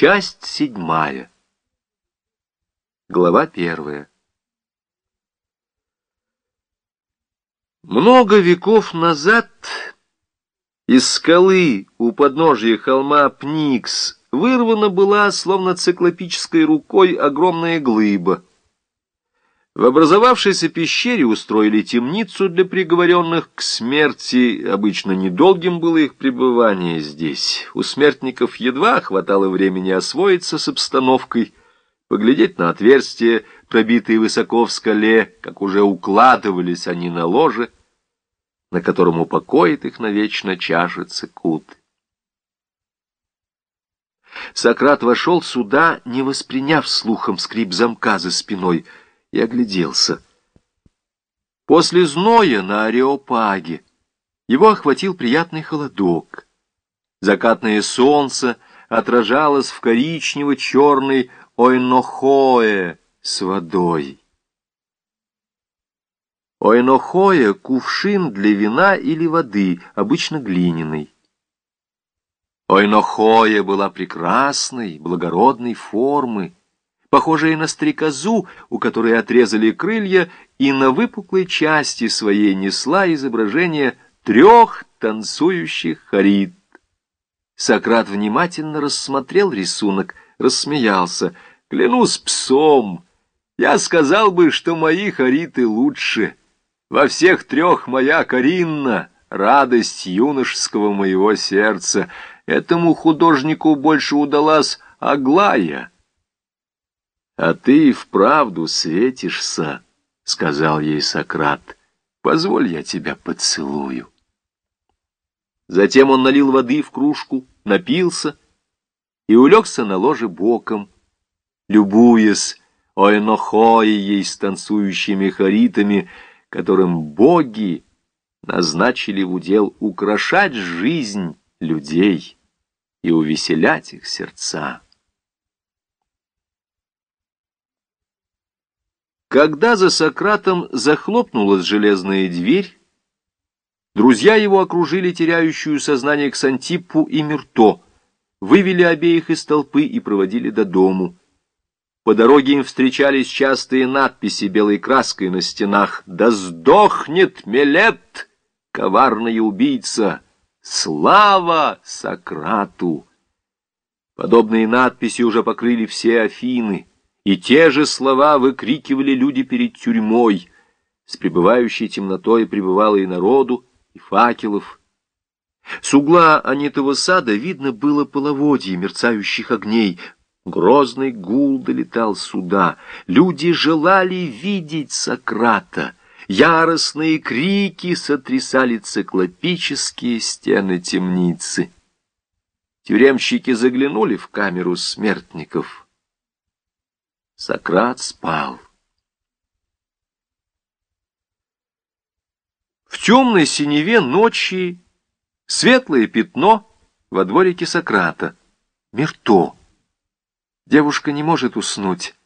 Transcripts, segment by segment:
Часть седьмая. Глава первая. Много веков назад из скалы у подножия холма Пникс вырвана была, словно циклопической рукой, огромная глыба. В образовавшейся пещере устроили темницу для приговоренных к смерти. Обычно недолгим было их пребывание здесь. У смертников едва хватало времени освоиться с обстановкой, поглядеть на отверстия, пробитые высоко в скале, как уже укладывались они на ложе, на котором упокоит их навечно чаша цикут. Сократ вошел сюда, не восприняв слухом скрип замка за спиной — и огляделся. После зноя на Ареопаге его охватил приятный холодок. Закатное солнце отражалось в коричнево-черной ойнохое с водой. Ойнохое — кувшин для вина или воды, обычно глиняный. Ойнохоя была прекрасной, благородной формы, похожая на стрекозу, у которой отрезали крылья, и на выпуклой части своей несла изображение трех танцующих харит. Сократ внимательно рассмотрел рисунок, рассмеялся. «Клянусь псом, я сказал бы, что мои хариты лучше. Во всех трех моя Каринна, радость юношеского моего сердца. Этому художнику больше удалась Аглая». «А ты и вправду светишься», — сказал ей Сократ. «Позволь, я тебя поцелую». Затем он налил воды в кружку, напился и улегся на ложе боком, любуясь ойнохоей с танцующими харитами, которым боги назначили в удел украшать жизнь людей и увеселять их сердца. Когда за Сократом захлопнулась железная дверь, друзья его окружили теряющую сознание Ксантиппу и Мирто, вывели обеих из толпы и проводили до дому. По дороге им встречались частые надписи белой краской на стенах «Да сдохнет Мелет, коварная убийца! Слава Сократу!» Подобные надписи уже покрыли все Афины. И те же слова выкрикивали люди перед тюрьмой. С пребывающей темнотой пребывало и народу, и факелов. С угла Анитова сада видно было половодье мерцающих огней. Грозный гул долетал сюда. Люди желали видеть Сократа. Яростные крики сотрясали циклопические стены темницы. Тюремщики заглянули в камеру смертников — Сократ спал. В темной синеве ночи светлое пятно во дворике Сократа. Мирто. Девушка не может уснуть.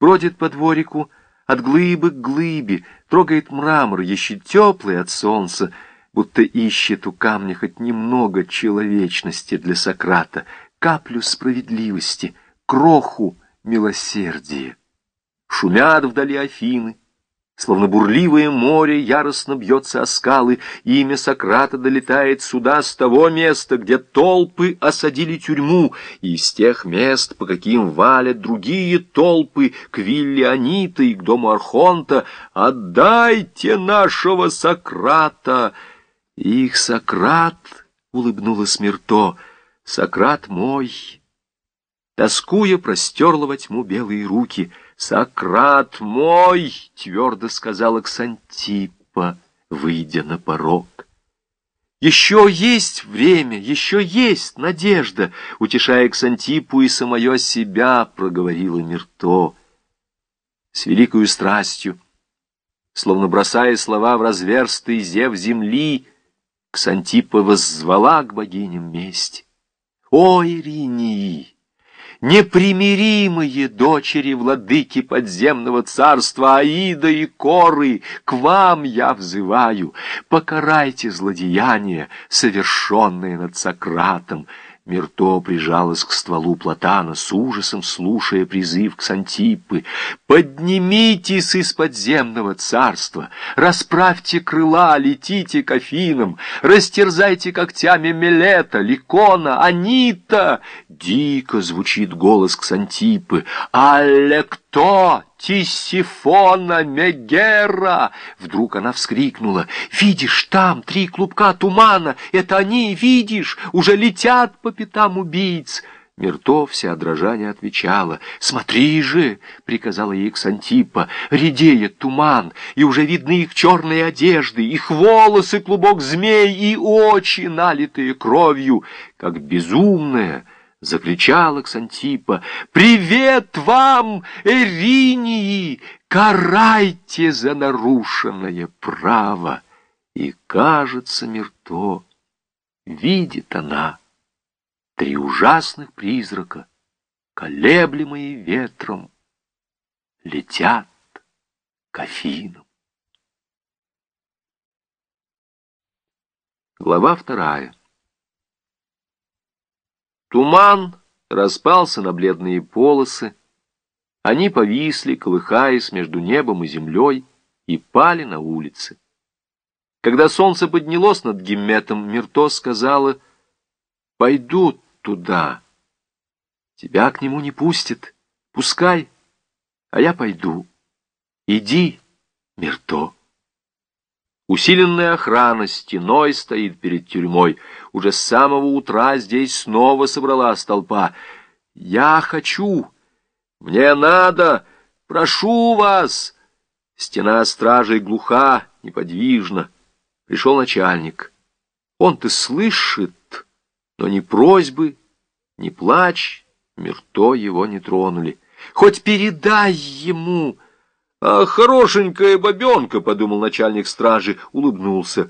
Бродит по дворику от глыбы к глыбе, трогает мрамор, еще теплый от солнца, будто ищет у камня хоть немного человечности для Сократа, каплю справедливости, кроху милосердие. Шумят вдали Афины, словно бурливое море яростно бьется о скалы, имя Сократа долетает сюда с того места, где толпы осадили тюрьму, и из тех мест, по каким валят другие толпы, к вилле Анита и к дому Архонта, «Отдайте нашего Сократа!» «Их Сократ!» — улыбнулась Мирто. «Сократ мой!» Тоскуя, простерла во тьму белые руки. «Сократ мой!» — твердо сказала Ксантипа, выйдя на порог. «Еще есть время, еще есть надежда!» Утешая Ксантипу и самое себя, проговорила Мирто. С великою страстью, словно бросая слова в разверстый зев земли, Ксантипа воззвала к богиням мести. «О, Иринии!» Непримиримые дочери владыки подземного царства Аида и Коры, к вам я взываю, покарайте злодеяния, совершенные над Сократом. Мирто прижалась к стволу платана, с ужасом слушая призыв к Сантипы. «Поднимитесь из подземного царства, расправьте крыла, летите к Афинам, растерзайте когтями Мелета, Ликона, Анита!» Дико звучит голос Ксантипы. «Алле кто? Тисифона Мегера!» Вдруг она вскрикнула. «Видишь, там три клубка тумана! Это они, видишь, уже летят по пятам убийц!» Мирто, вся дрожание, отвечала. «Смотри же!» — приказала ей Ксантипа. «Редеет туман, и уже видны их черные одежды, их волосы, клубок змей и очи, налитые кровью, как безумная» закричала Ксантипа. «Привет вам, Эринии! Карайте за нарушенное право!» И, кажется, Мирто, видит она три ужасных призрака, колеблемые ветром, летят к Афинам. Глава вторая. Туман распался на бледные полосы, они повисли, колыхаясь между небом и землей, и пали на улицы. Когда солнце поднялось над Гимметом, Мирто сказала, «Пойду туда. Тебя к нему не пустят. Пускай, а я пойду. Иди, Мирто». Усиленная охрана стеной стоит перед тюрьмой. Уже с самого утра здесь снова собралась толпа. «Я хочу! Мне надо! Прошу вас!» Стена стражей глуха, неподвижна. Пришел начальник. Он-то слышит, но ни просьбы, ни плач, мирто его не тронули. «Хоть передай ему!» «А хорошенькая бабенка», — подумал начальник стражи, улыбнулся.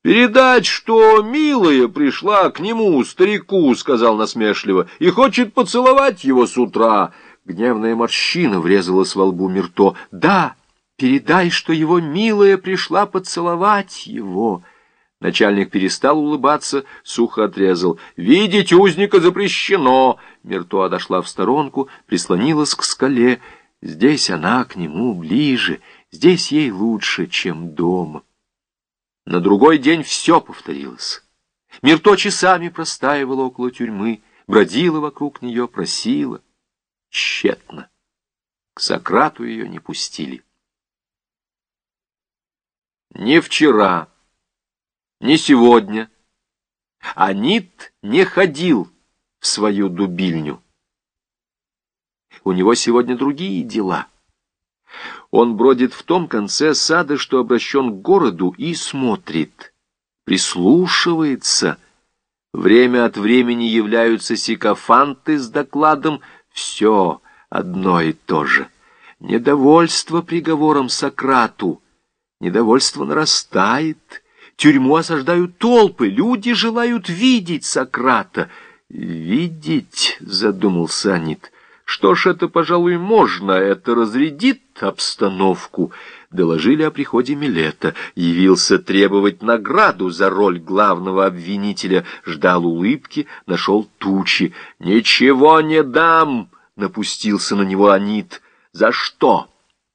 «Передать, что милая пришла к нему, старику», — сказал насмешливо, — «и хочет поцеловать его с утра». Гневная морщина врезалась во лбу Мирто. «Да, передай, что его милая пришла поцеловать его». Начальник перестал улыбаться, сухо отрезал. «Видеть узника запрещено!» Мирто отошла в сторонку, прислонилась к скале — Здесь она к нему ближе, здесь ей лучше, чем дома. На другой день все повторилось. Мирто часами простаивала около тюрьмы, бродила вокруг нее, просила. Тщетно. К Сократу ее не пустили. Не вчера, не сегодня Анит не ходил в свою дубильню. У него сегодня другие дела. Он бродит в том конце сада, что обращен к городу, и смотрит, прислушивается. Время от времени являются сикофанты с докладом. Все одно и то же. Недовольство приговором Сократу. Недовольство нарастает. Тюрьму осаждают толпы. Люди желают видеть Сократа. «Видеть», — задумался Анит, что ж, это, пожалуй, можно, это разрядит обстановку. Доложили о приходе Милета. Явился требовать награду за роль главного обвинителя. Ждал улыбки, нашел тучи. «Ничего не дам!» — напустился на него Анит. «За что?»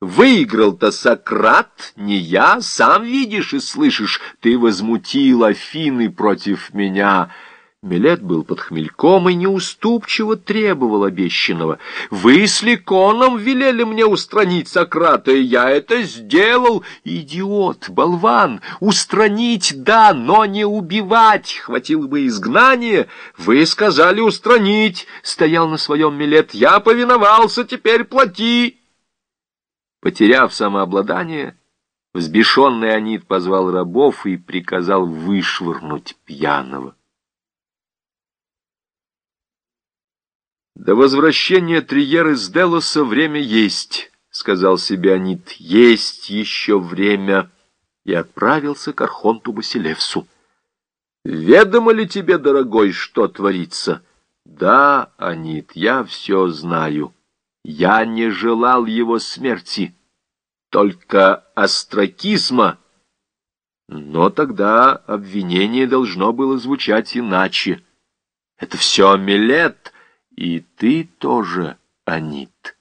Выиграл-то Сократ, не я, сам видишь и слышишь, ты возмутил Афины против меня». Милет был под хмельком и неуступчиво требовал обещанного. «Вы с Ликоном велели мне устранить Сократа, и я это сделал. Идиот, болван, устранить да, но не убивать. Хватило бы изгнания. Вы сказали устранить. Стоял на своем Милет. Я повиновался, теперь плати». Потеряв самообладание, взбешенный Анит позвал рабов и приказал вышвырнуть пьяного. До возвращения Триеры с Делоса время есть, сказал себе Анит, есть еще время, и отправился к Архонту Басилевсу. Ведомо ли тебе, дорогой, что творится? Да, Анит, я все знаю. Я не желал его смерти, только астракизма. Но тогда обвинение должно было звучать иначе. Это все Милет, и ты тоже, Анит.